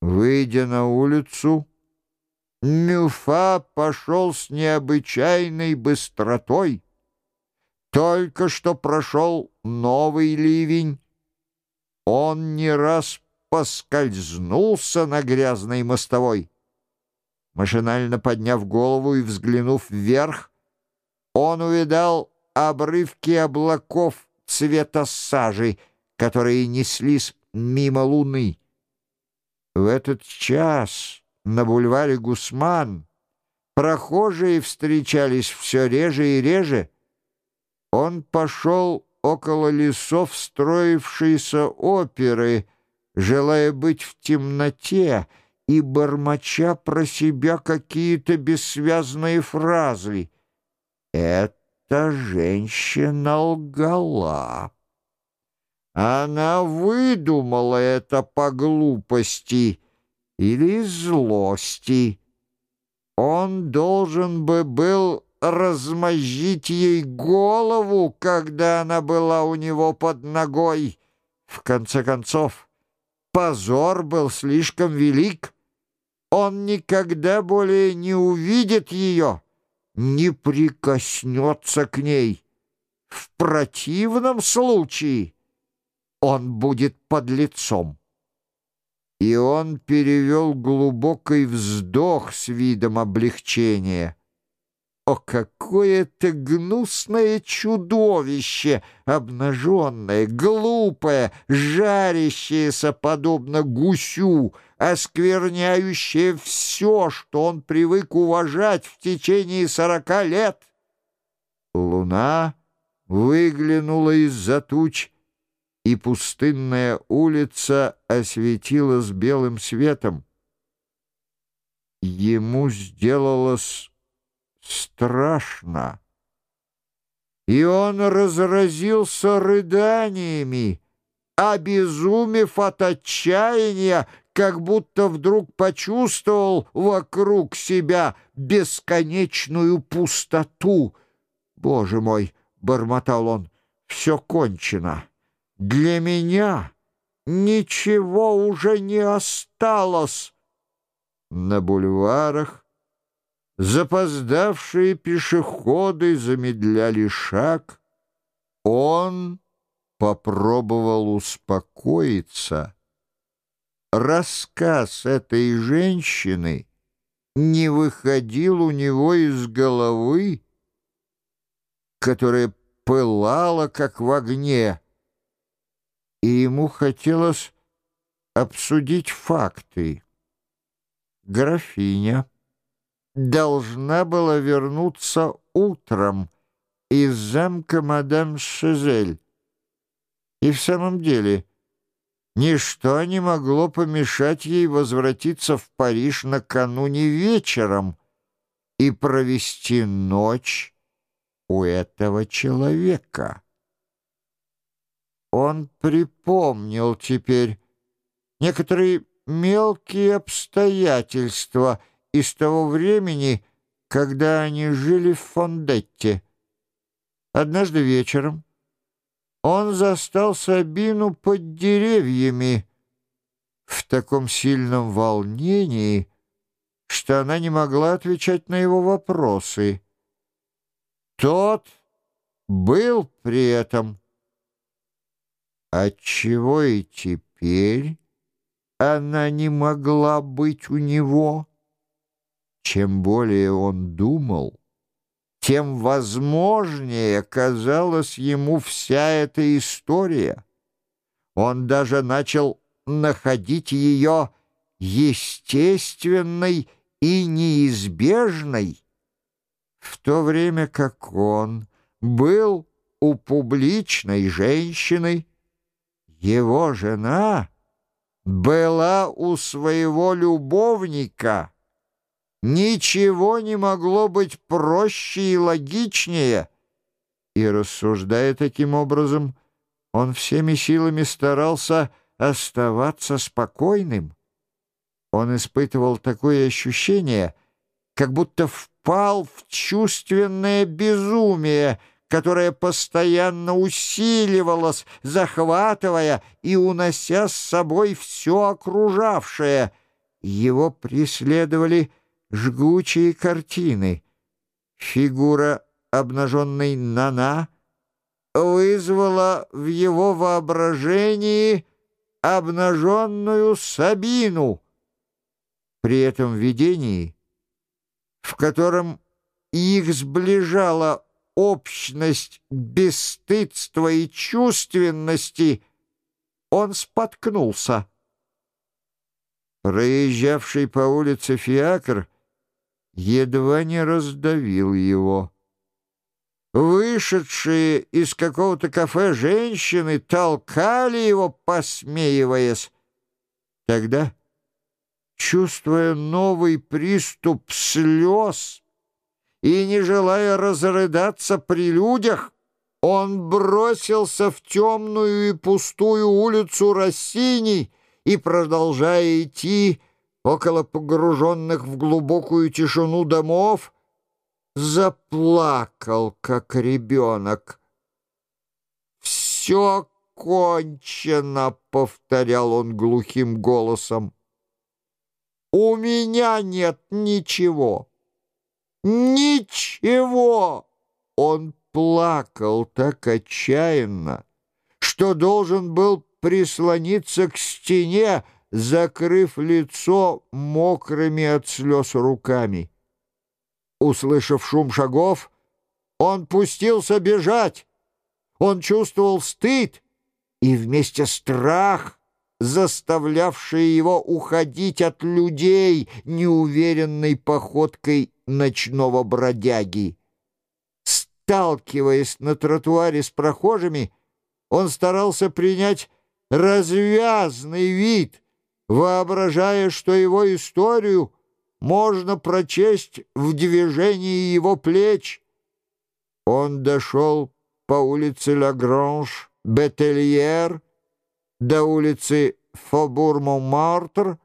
Выйдя на улицу, Мюфа пошел с необычайной быстротой. Только что прошел новый ливень. Он не раз поскользнулся на грязной мостовой. Машинально подняв голову и взглянув вверх, он увидал обрывки облаков цвета сажи, которые неслись мимо луны. В этот час на бульваре Гусман прохожие встречались все реже и реже. Он пошел около лесов строившейся оперы, желая быть в темноте и бормоча про себя какие-то бессвязные фразы. Эта женщина лгала. Она выдумала это по глупости или злости. Он должен бы был размозжить ей голову, когда она была у него под ногой. В конце концов, позор был слишком велик. Он никогда более не увидит ее, не прикоснется к ней. В противном случае он будет под лицом. И он перевел глубокий вздох с видом облегчения. О, какое это гнусное чудовище, обнаженное, глупое, жарящееся подобно гусю, оскверняющее все, что он привык уважать в течение сорока лет. Луна выглянула из-за туч, и пустынная улица осветилась белым светом. Ему сделалось страшно, и он разразился рыданиями, обезумев от отчаяния, как будто вдруг почувствовал вокруг себя бесконечную пустоту. «Боже мой!» — бормотал он. «Все кончено!» Для меня ничего уже не осталось. На бульварах запоздавшие пешеходы замедляли шаг. Он попробовал успокоиться. Рассказ этой женщины не выходил у него из головы, которая пылала, как в огне, и ему хотелось обсудить факты. Графиня должна была вернуться утром из замка мадам Шизель. И в самом деле ничто не могло помешать ей возвратиться в Париж накануне вечером и провести ночь у этого человека. Он припомнил теперь некоторые мелкие обстоятельства из того времени, когда они жили в Фондетте. Однажды вечером он застал Сабину под деревьями в таком сильном волнении, что она не могла отвечать на его вопросы. Тот был при этом Отчего и теперь она не могла быть у него? Чем более он думал, тем возможнее казалась ему вся эта история. Он даже начал находить ее естественной и неизбежной, в то время как он был у публичной женщины, его жена была у своего любовника. Ничего не могло быть проще и логичнее. И, рассуждая таким образом, он всеми силами старался оставаться спокойным. Он испытывал такое ощущение, как будто впал в чувственное безумие — которая постоянно усиливалась, захватывая и унося с собой все окружавшее. его преследовали жгучие картины. Фигура обнаженной Нана вызвала в его воображении обнаженную Сабину. При этом видении, в котором их сближала общность бесстыдства и чувственности, он споткнулся. Проезжавший по улице фиакр едва не раздавил его. Вышедшие из какого-то кафе женщины толкали его, посмеиваясь. Тогда, чувствуя новый приступ слез и не желая разрыдаться при людях, он бросился в темную и пустую улицу Рассини и, продолжая идти около погруженных в глубокую тишину домов, заплакал, как ребенок. «Все кончено», — повторял он глухим голосом. «У меня нет ничего, ничего!» Он плакал так отчаянно, что должен был прислониться к стене, закрыв лицо мокрыми от слез руками. Услышав шум шагов, он пустился бежать. Он чувствовал стыд и вместе страх, заставлявший его уходить от людей неуверенной походкой ночного бродяги. Сталкиваясь на тротуаре с прохожими, он старался принять развязный вид, воображая, что его историю можно прочесть в движении его плеч. Он дошел по улице Лагранж, Бетельер, до улицы Фобур-Монмартр,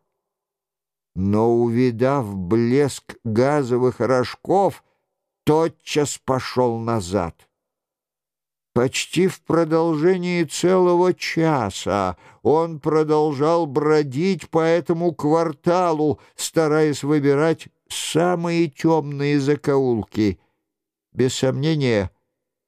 но, увидав блеск газовых рожков, тотчас пошел назад. Почти в продолжении целого часа он продолжал бродить по этому кварталу, стараясь выбирать самые темные закоулки. Без сомнения,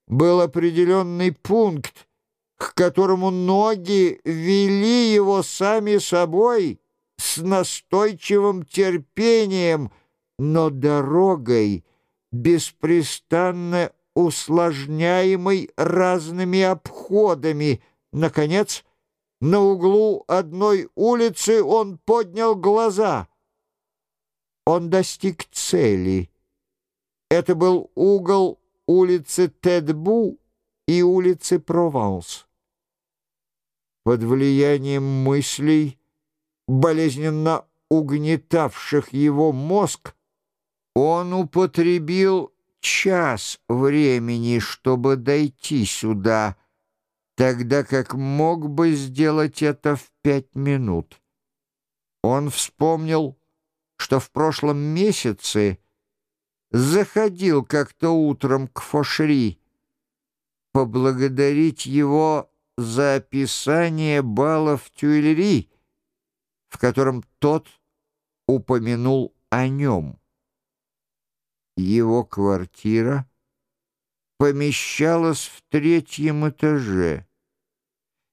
был определенный пункт, к которому ноги вели его сами собой с настойчивым терпением, но дорогой беспрестанно усложняемый разными обходами. Наконец, на углу одной улицы он поднял глаза. Он достиг цели. Это был угол улицы Тедбу и улицы Прованс. Под влиянием мыслей, болезненно угнетавших его мозг, он употребил час времени, чтобы дойти сюда, тогда как мог бы сделать это в пять минут. Он вспомнил, что в прошлом месяце заходил как-то утром к Фошри, поблагодарить его за описание бала в Тюильри, в котором тот упомянул о нем. Его квартира помещалась в третьем этаже.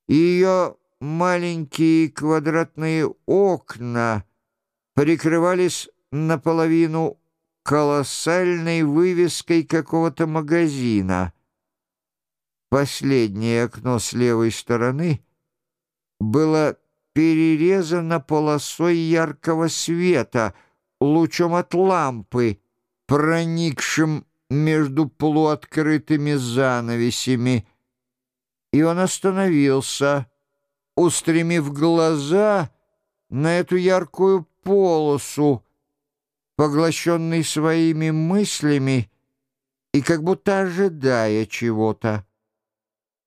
Ее маленькие квадратные окна прикрывались наполовину колоссальной вывеской какого-то магазина. Последнее окно с левой стороны было перерезано полосой яркого света, лучом от лампы, проникшим между полуоткрытыми занавесями, и он остановился, устремив глаза на эту яркую полосу, поглощенный своими мыслями и как будто ожидая чего-то.